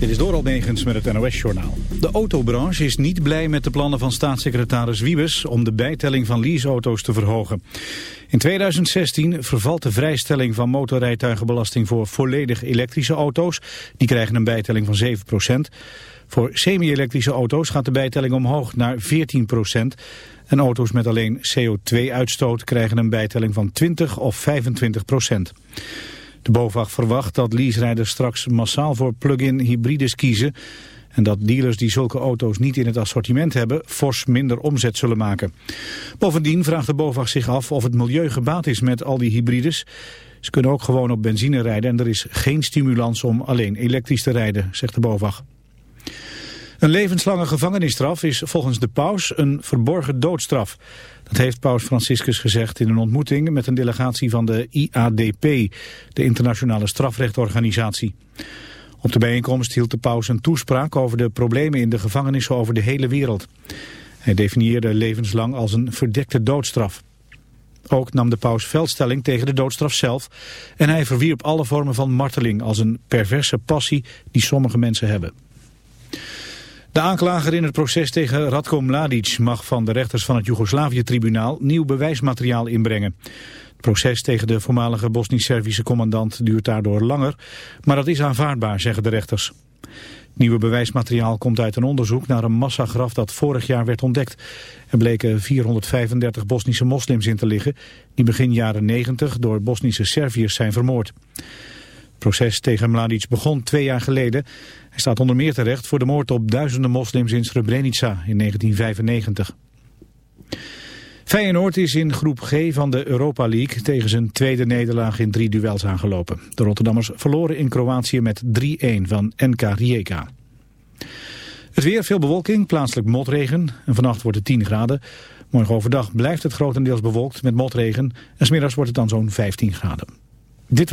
Dit is Doral Negens met het NOS-journaal. De autobranche is niet blij met de plannen van staatssecretaris Wiebes... om de bijtelling van leaseauto's te verhogen. In 2016 vervalt de vrijstelling van motorrijtuigenbelasting... voor volledig elektrische auto's. Die krijgen een bijtelling van 7% Voor semi-elektrische auto's gaat de bijtelling omhoog naar 14% En auto's met alleen CO2-uitstoot krijgen een bijtelling van 20 of 25 de BOVAG verwacht dat leaserijders straks massaal voor plug-in hybrides kiezen... en dat dealers die zulke auto's niet in het assortiment hebben... fors minder omzet zullen maken. Bovendien vraagt de BOVAG zich af of het milieu gebaat is met al die hybrides. Ze kunnen ook gewoon op benzine rijden... en er is geen stimulans om alleen elektrisch te rijden, zegt de BOVAG. Een levenslange gevangenisstraf is volgens de paus een verborgen doodstraf. Dat heeft paus Franciscus gezegd in een ontmoeting met een delegatie van de IADP, de internationale strafrechtorganisatie. Op de bijeenkomst hield de paus een toespraak over de problemen in de gevangenissen over de hele wereld. Hij definieerde levenslang als een verdekte doodstraf. Ook nam de paus veldstelling tegen de doodstraf zelf en hij verwierp alle vormen van marteling als een perverse passie die sommige mensen hebben. De aanklager in het proces tegen Radko Mladic mag van de rechters van het Joegoslavië-tribunaal nieuw bewijsmateriaal inbrengen. Het proces tegen de voormalige Bosnisch-Servische commandant duurt daardoor langer, maar dat is aanvaardbaar, zeggen de rechters. nieuwe bewijsmateriaal komt uit een onderzoek naar een massagraf dat vorig jaar werd ontdekt. Er bleken 435 Bosnische moslims in te liggen, die begin jaren 90 door Bosnische Serviërs zijn vermoord. Proces tegen Mladic begon twee jaar geleden. Hij staat onder meer terecht voor de moord op duizenden moslims in Srebrenica in 1995. Feyenoord is in groep G van de Europa League tegen zijn tweede nederlaag in drie duels aangelopen. De Rotterdammers verloren in Kroatië met 3-1 van NK Rijeka. Het weer, veel bewolking, plaatselijk motregen en vannacht wordt het 10 graden. Morgen overdag blijft het grotendeels bewolkt met motregen en smiddags wordt het dan zo'n 15 graden. Dit.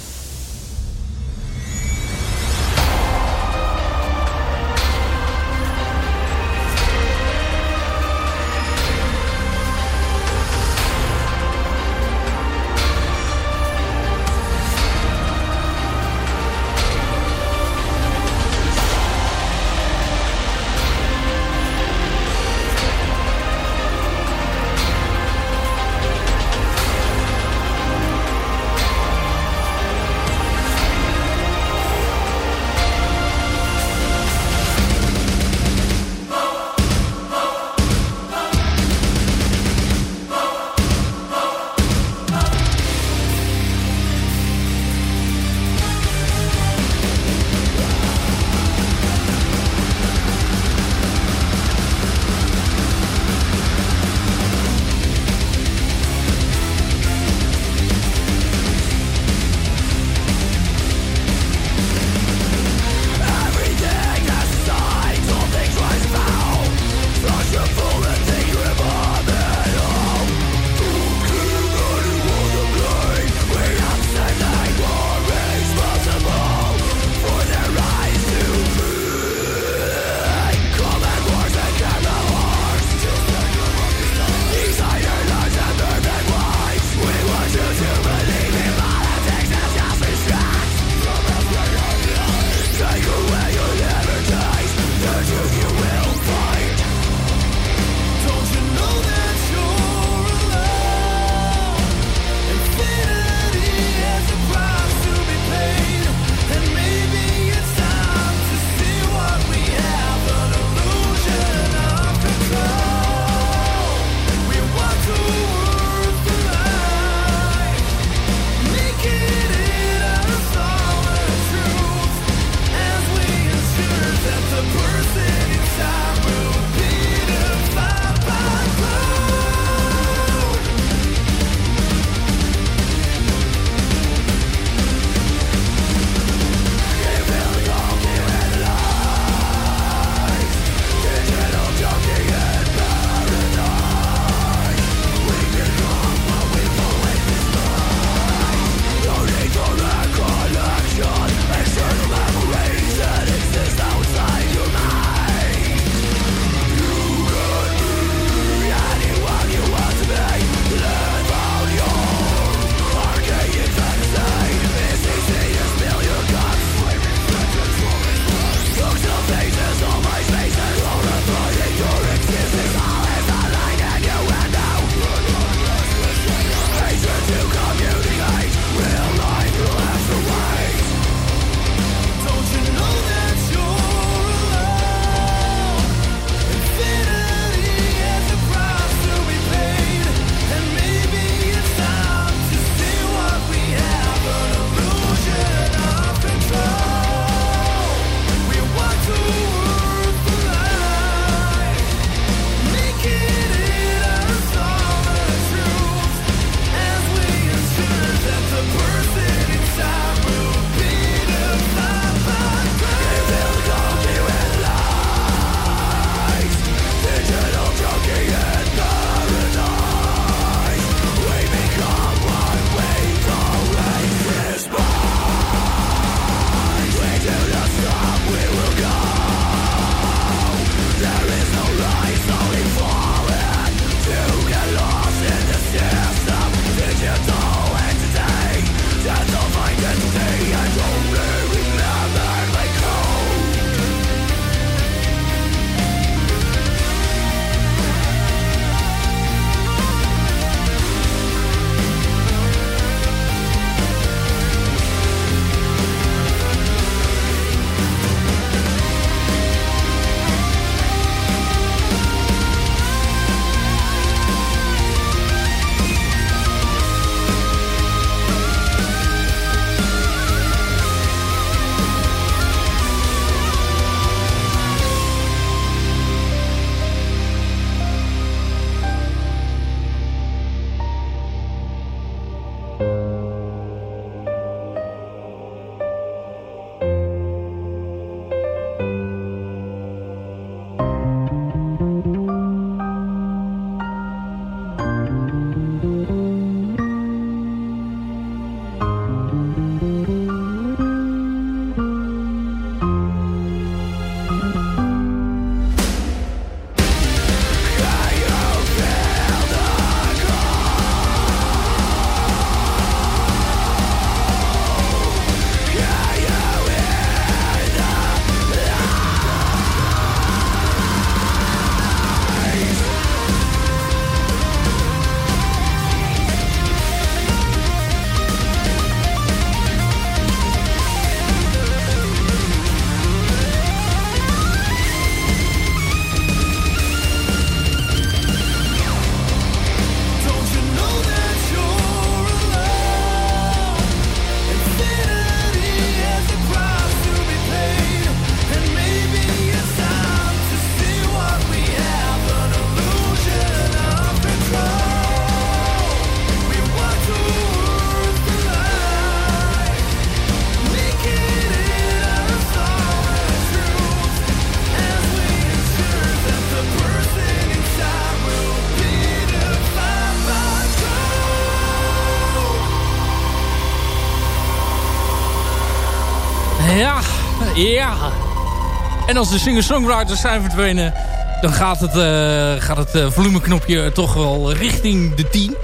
Als de singer-songwriters zijn verdwenen... dan gaat het, uh, gaat het uh, volumeknopje toch wel richting de 10.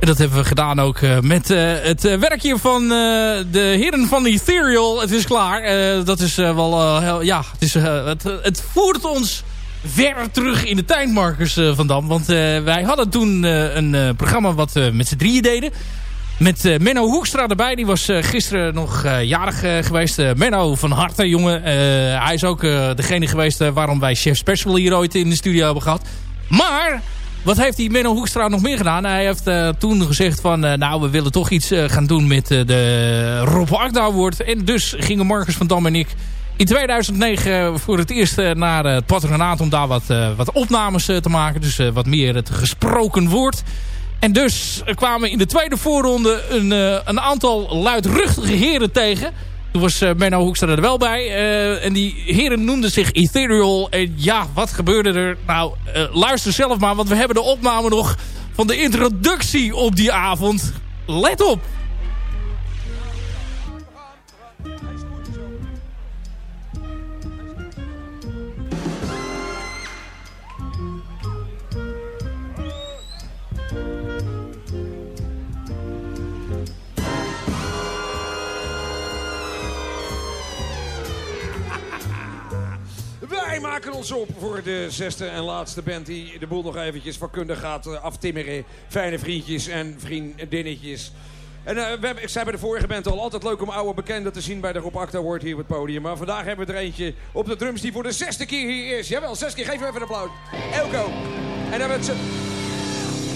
En dat hebben we gedaan ook uh, met het werkje van de heren van Ethereal. Het is klaar. dat is wel... ja, het, is, het, het voert ons ver terug in de tijdmarkers van Dam. Want wij hadden toen een programma wat we met z'n drieën deden. Met uh, Menno Hoekstra erbij. Die was uh, gisteren nog uh, jarig geweest. Menno van harte, jongen. hij is ook degene geweest waarom wij Chef Special hier ooit in de studio hebben gehad. Maar, wat heeft die Menno Hoekstra nog meer gedaan? Hij heeft toen gezegd van... nou, we willen toch iets gaan doen met de Rob Agda. En dus gingen Marcus van Dam en ik... In 2009 voor het eerst naar het patronaat om daar wat, wat opnames te maken. Dus wat meer het gesproken woord. En dus kwamen in de tweede voorronde een, uh, een aantal luidruchtige heren tegen. Toen was uh, Menno Hoekstra er wel bij. Uh, en die heren noemden zich Ethereal. En ja, wat gebeurde er? Nou, luister zelf maar, want we hebben de opname nog van de introductie op die avond. Let op! Wij maken ons op voor de zesde en laatste band die de boel nog eventjes vakkundig gaat eh, aftimmeren. Fijne vriendjes en vriendinnetjes. En uh, we hebben, ik zei bij de vorige band al, altijd leuk om oude bekenden te zien bij de Rob Acta Award hier op het podium. Maar vandaag hebben we er eentje op de drums die voor de zesde keer hier is. Jawel, zes keer. Geef hem even een applaus. Elko. En dan met z'n...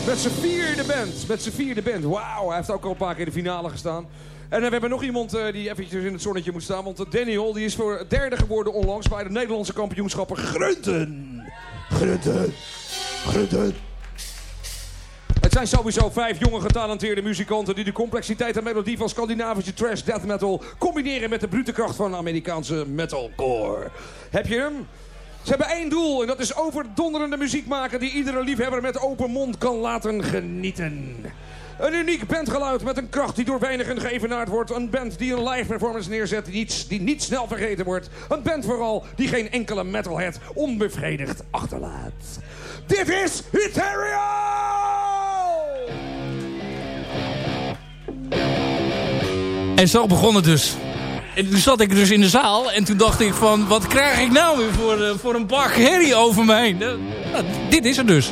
Met z'n vierde band. Met z'n vierde band. Wauw, hij heeft ook al een paar keer in de finale gestaan. En we hebben nog iemand uh, die eventjes in het zonnetje moet staan. Want Daniel die is voor derde geworden onlangs bij de Nederlandse kampioenschappen Grunten. Grunten. Grunten. Het zijn sowieso vijf jonge getalenteerde muzikanten die de complexiteit en melodie van Scandinavische trash death metal combineren met de brute kracht van Amerikaanse metalcore. Heb je hem? Ze hebben één doel en dat is overdonderende muziek maken die iedere liefhebber met open mond kan laten genieten. Een uniek bandgeluid met een kracht die door weinigen geëvenaard wordt. Een band die een live performance neerzet die niet, die niet snel vergeten wordt. Een band vooral die geen enkele metalhead onbevredigd achterlaat. Dit is Ethereal! En zo begon het dus. En toen zat ik dus in de zaal en toen dacht ik van... wat krijg ik nou weer voor, uh, voor een bak herrie over heen? Uh, nou, dit is er dus.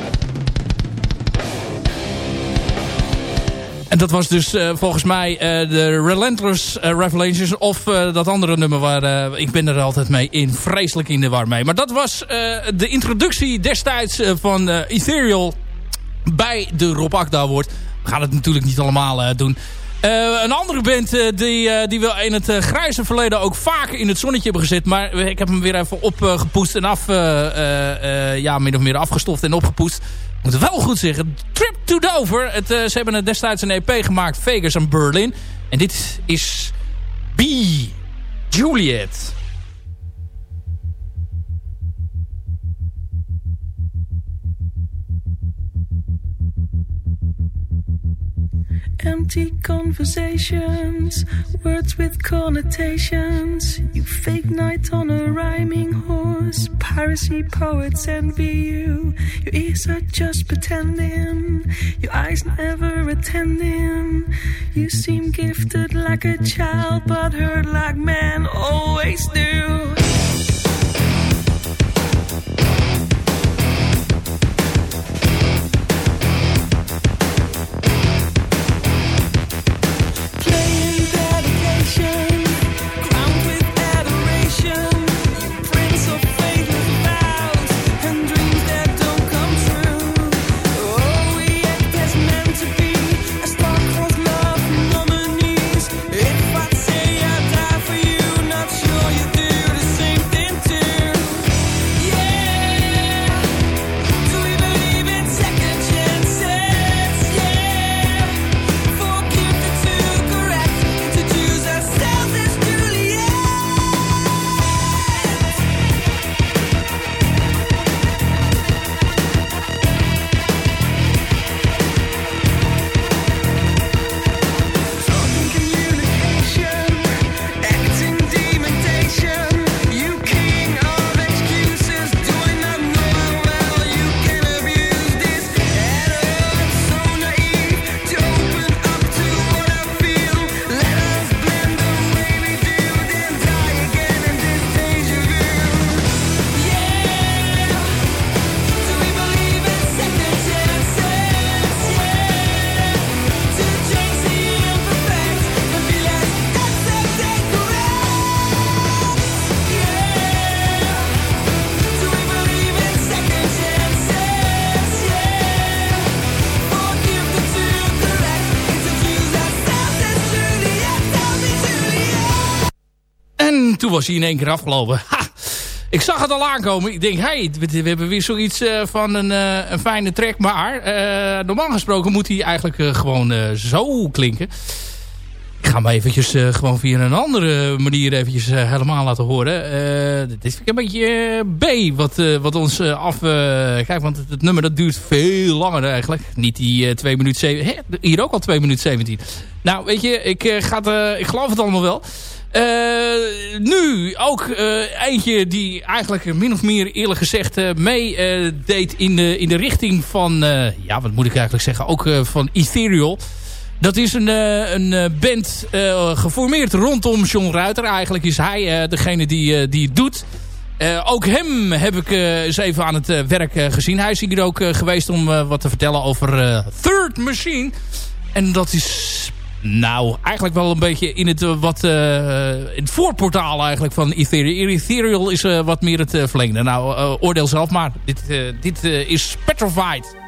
En dat was dus uh, volgens mij uh, de Relentless uh, Revelations. Of dat andere nummer waar ik ben er altijd mee in. Vreselijk in de war mee. Maar dat was de introductie destijds van Ethereal bij de Rob Akda Award. We gaan het natuurlijk niet allemaal doen. een andere band die, die we in het grijze verleden ook vaak in het zonnetje hebben gezet. Maar ik heb hem weer even opgepoest en af, ja, min of meer afgestoft en opgepoest moet het wel goed zeggen. Trip to Dover. Het, uh, ze hebben het destijds een EP gemaakt. Vegas en Berlin. En dit is B. Juliet. Empty conversations, words with connotations. You fake night on a rhyming horse. Piracy poets envy you. Your ears are just pretending, your eyes never attending. You seem gifted like a child, but hurt like men always do. Was hij in één keer afgelopen. Ik zag het al aankomen. Ik denk, hey, we, hebben weer zoiets uh, van een, uh, een fijne track. Maar uh, normaal gesproken moet hij eigenlijk gewoon zo klinken. Ik ga hem eventjes gewoon via een andere manier eventjes helemaal laten horen. dit vind ik een beetje B wat, wat ons af... kijk, want het, nummer dat duurt veel langer eigenlijk. Niet die 2 minuten 7. Hier ook al 2 minuten 17. Nou, weet je, ik, ga het, ik geloof het allemaal wel. Uh, nu ook uh, eentje die eigenlijk min of meer eerlijk gezegd uh, meedeed in, de, in de richting van, ja wat moet ik eigenlijk zeggen, ook van Ethereal. Dat is een, een band geformeerd rondom John Ruiter. Eigenlijk is hij degene die, die het doet. ook hem heb ik eens even aan het werk gezien. Hij is hier ook geweest om wat te vertellen over Third Machine. En dat is nou, eigenlijk wel een beetje in het, uh, wat, uh, in het voorportaal eigenlijk van Ethereal. Ethereal is uh, wat meer het verlengde. Nou, oordeel zelf maar. Dit, dit is Petrified.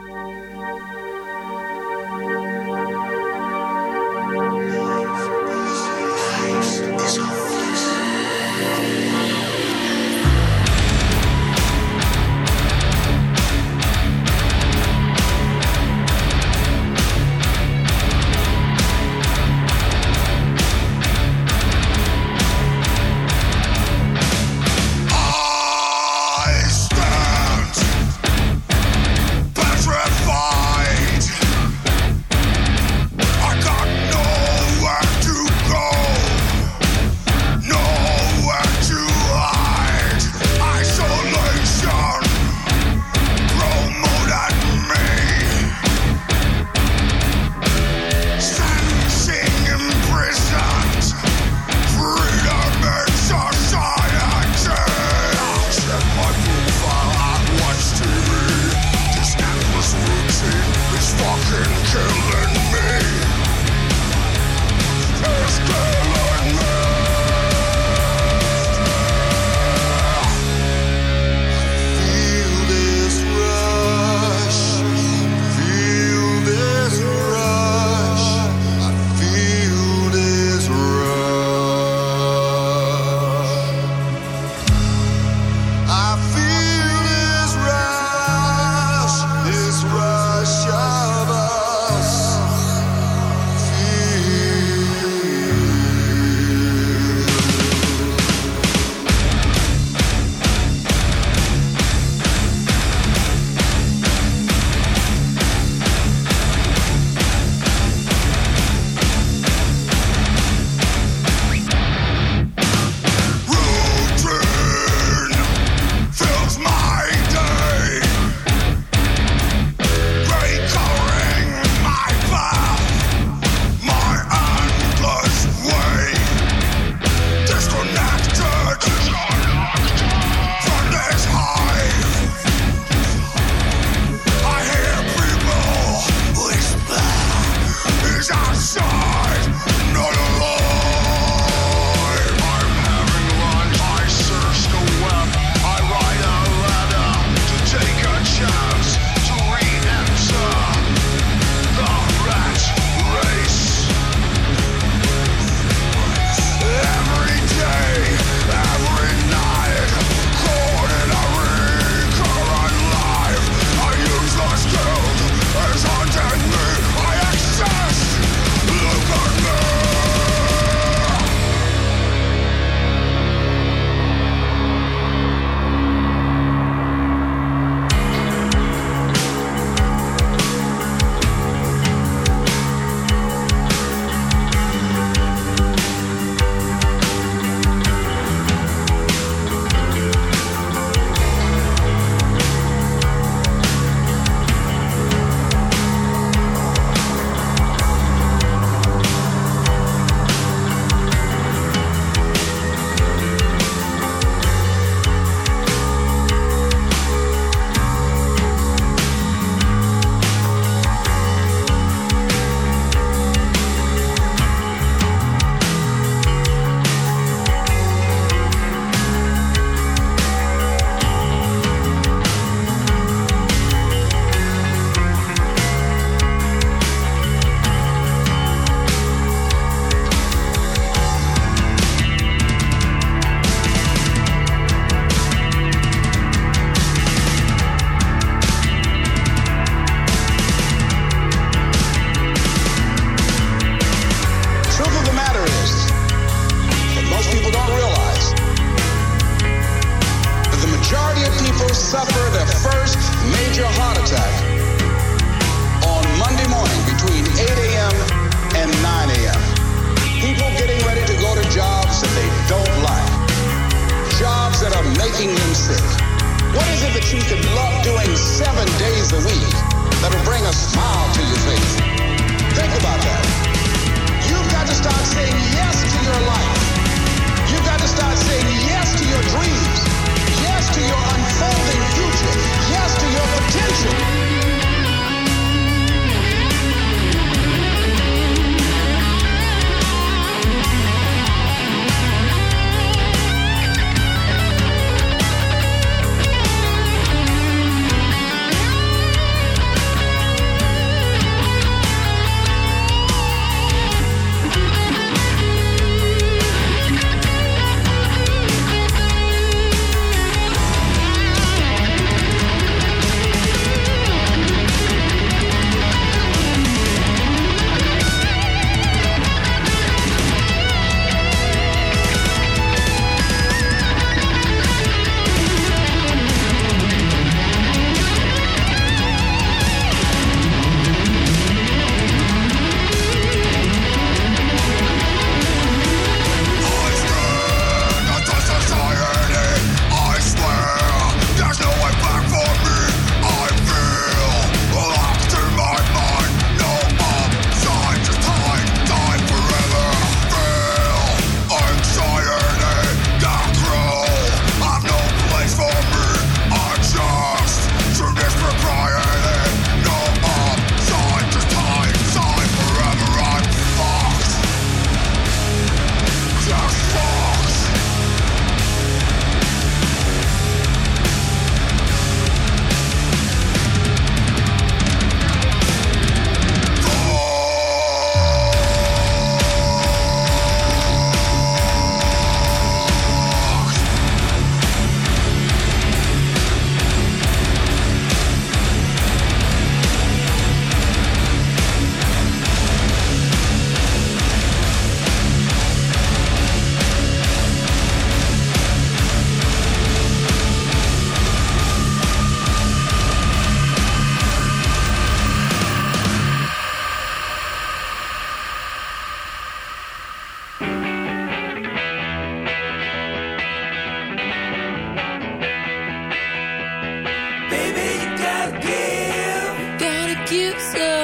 you so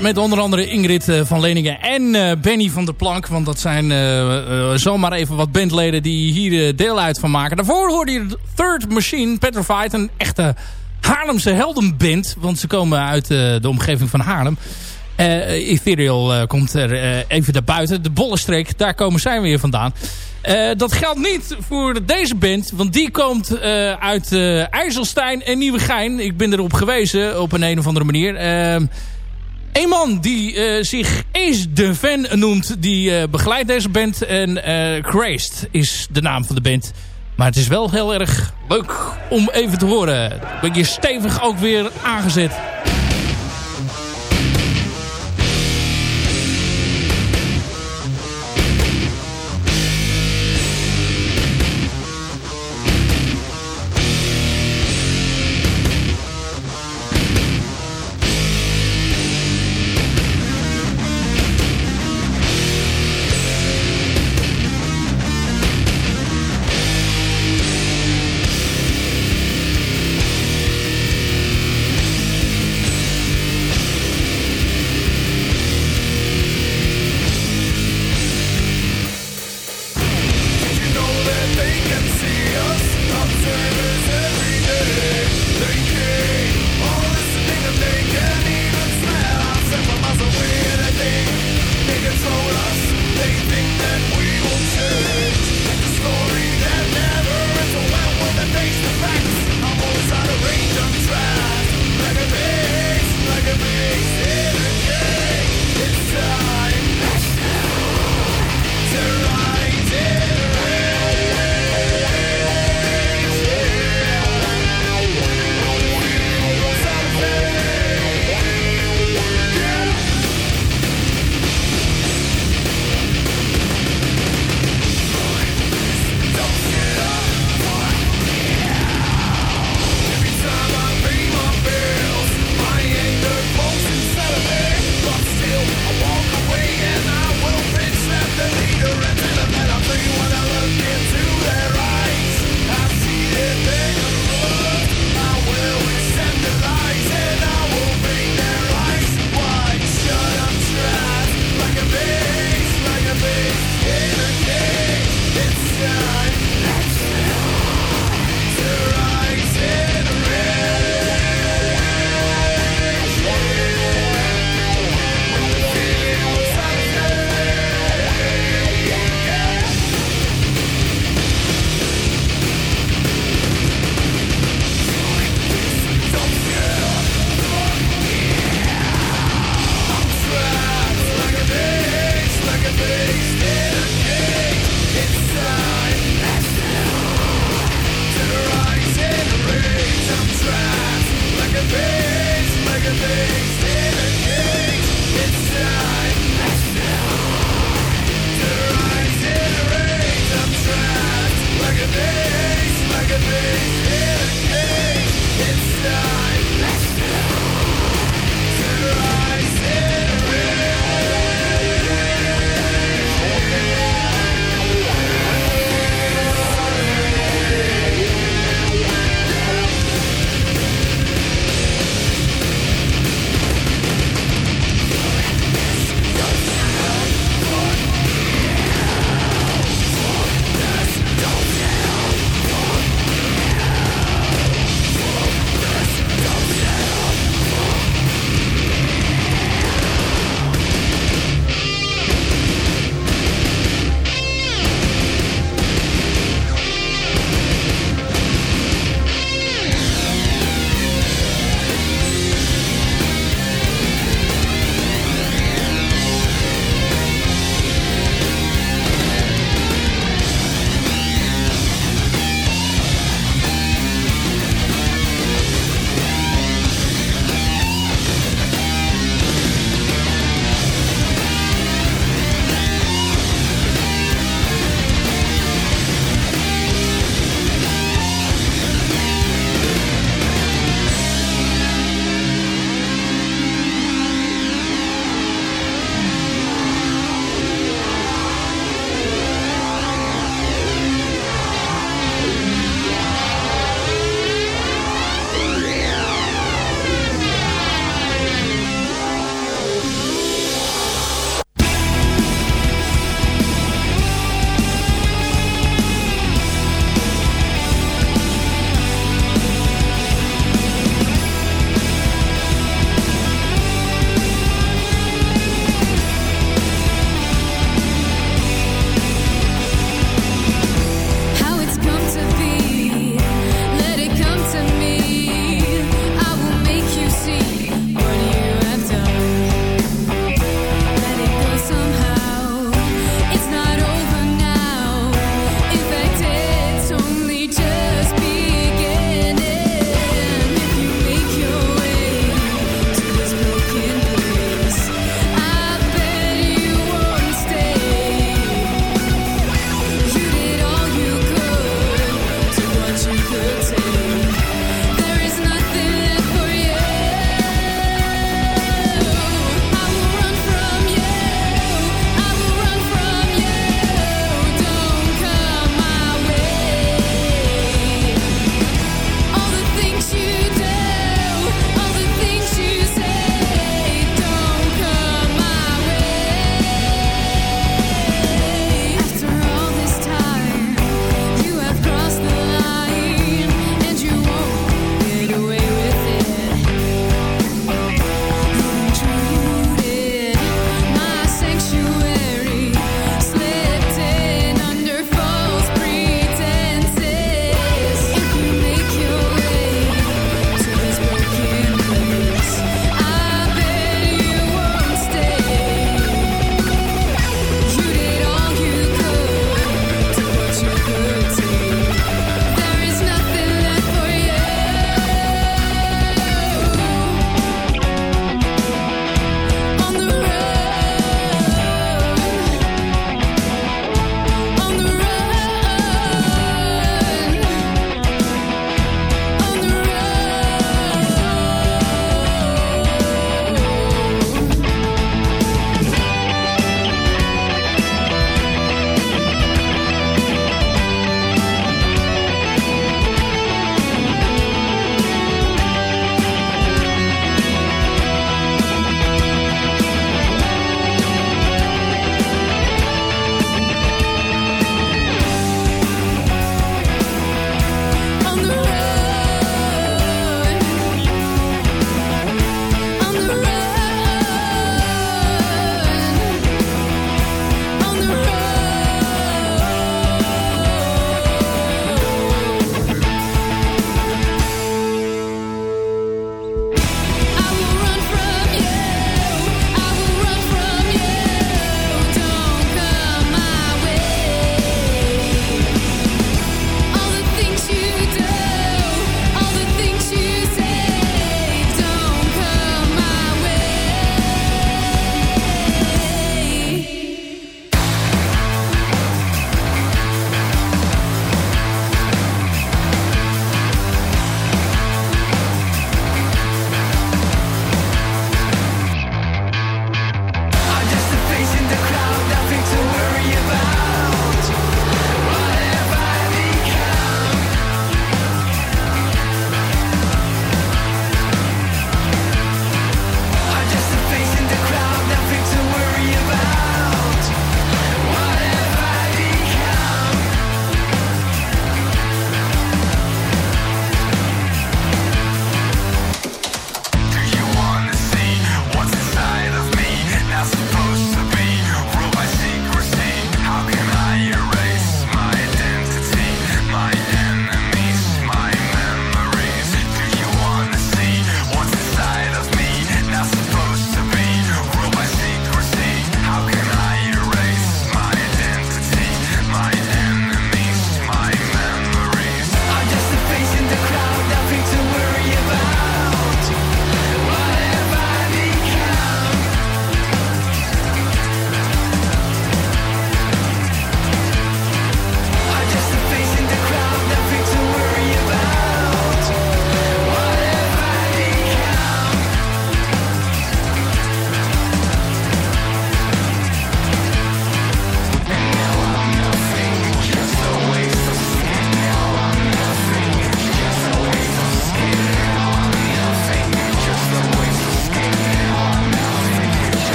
met onder andere Ingrid uh, van Leningen en uh, Benny van der Plank. Want dat zijn uh, zomaar even wat bandleden die hier deel uit van maken. Daarvoor hoorde je Third Machine, Petrified. Een echte Haarlemse heldenband. Want ze komen uit de omgeving van Haarlem. Ethereal komt er even daarbuiten. De Bollenstreek, daar komen zij weer vandaan. dat geldt niet voor deze band. Want die komt uit IJsselstein en Nieuwegein. Ik ben erop gewezen op een, een of andere manier. Een man die uh, zich eens de fan noemt, die uh, begeleidt deze band. En uh, is de naam van de band. Maar het is wel heel erg leuk om even te horen. Ben je stevig ook weer aangezet.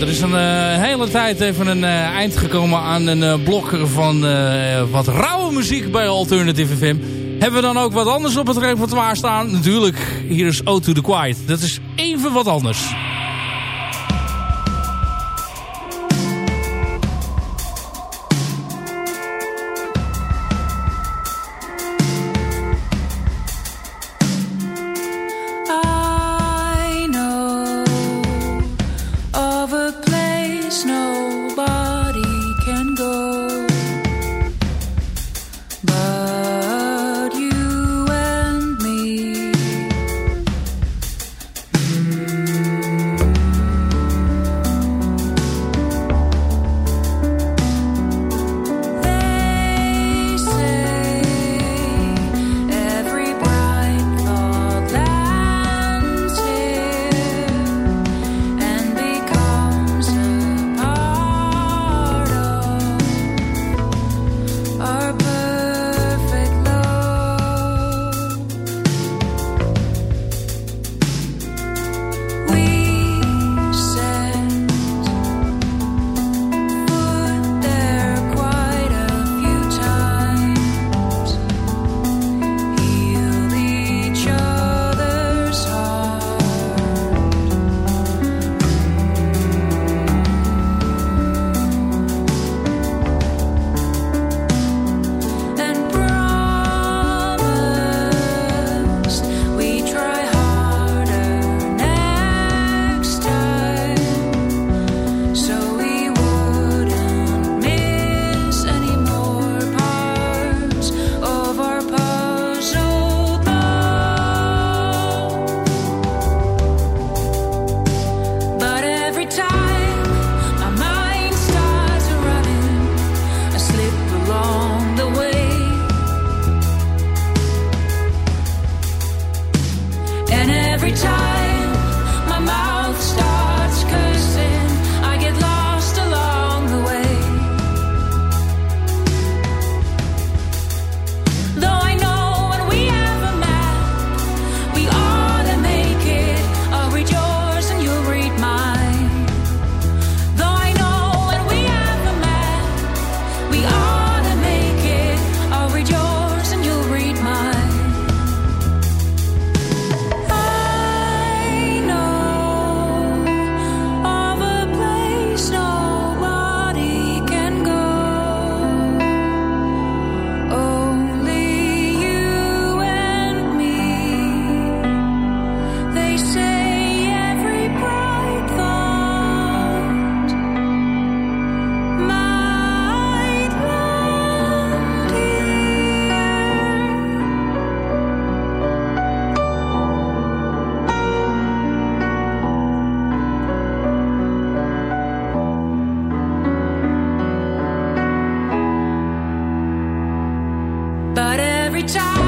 Er is een hele tijd even een eind gekomen aan een blok van wat rauwe muziek bij Alternative FM. Hebben we dan ook wat anders op het repertoire staan? Natuurlijk, hier is O to the Quiet. Dat is even wat anders. every time.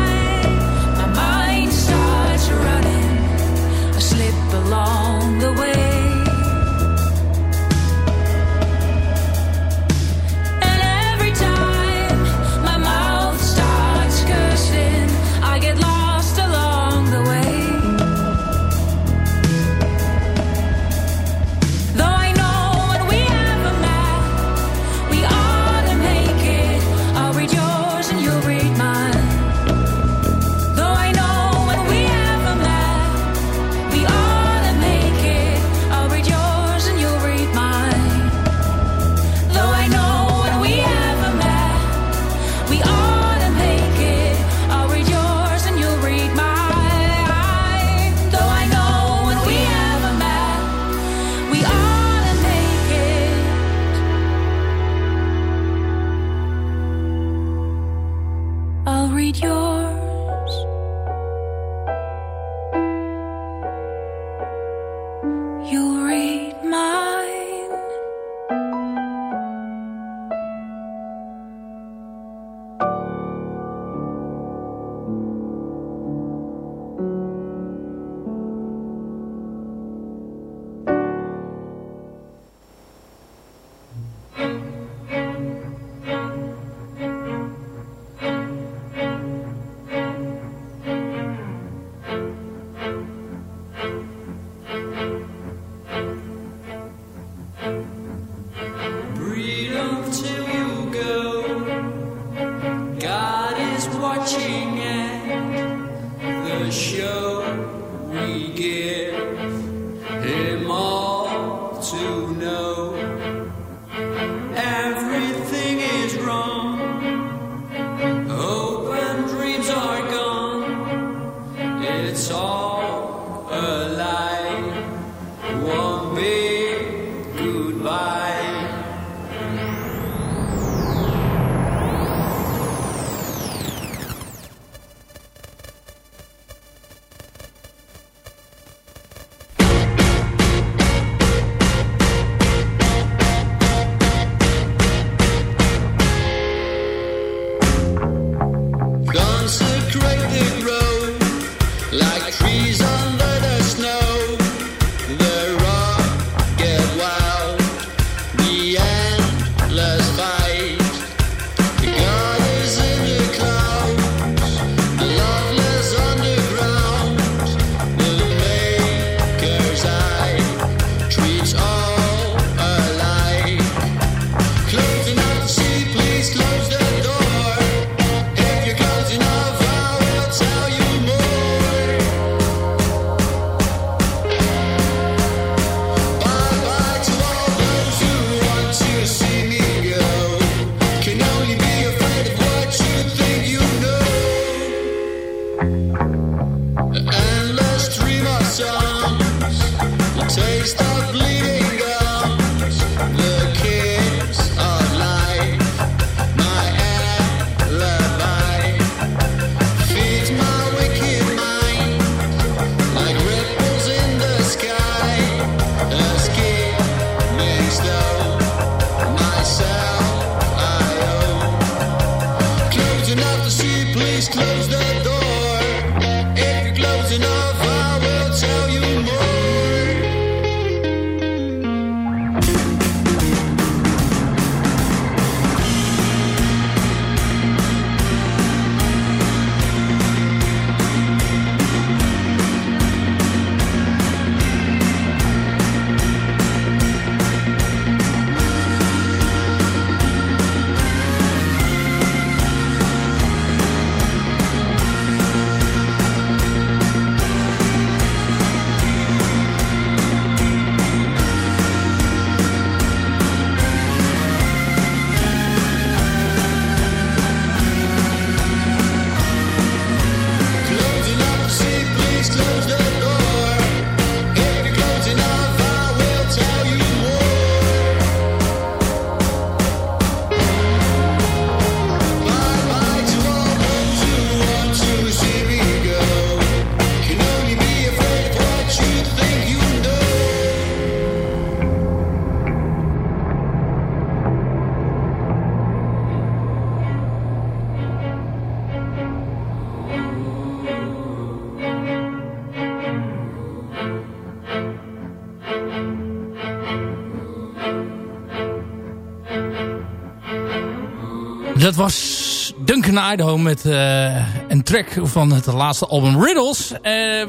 Was Duncan Idaho met uh, een track van het laatste album Riddles. Uh,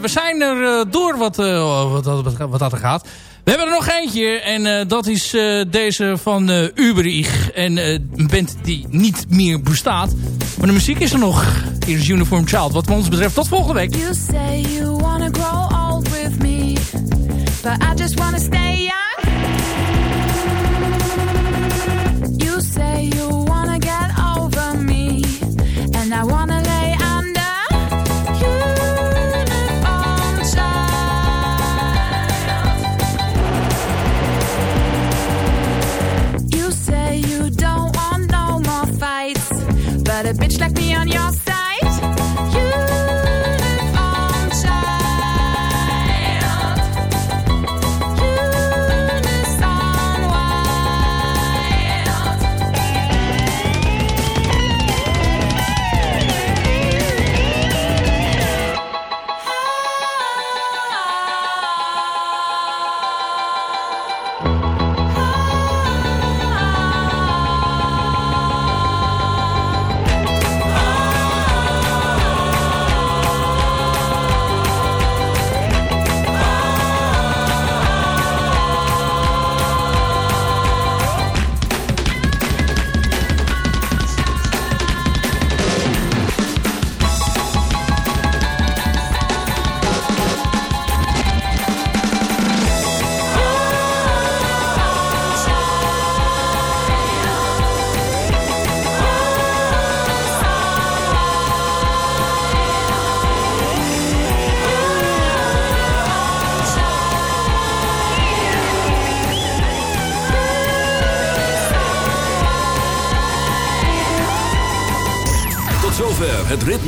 we zijn er uh, door wat, wat, wat, dat er gaat. We hebben er nog eentje en dat is deze van Uberich. En een band die niet meer bestaat. Maar de muziek is er nog. Hier Uniform Child. Wat ons betreft tot volgende week. You say you wanna grow old with me. But I just wanna stay young.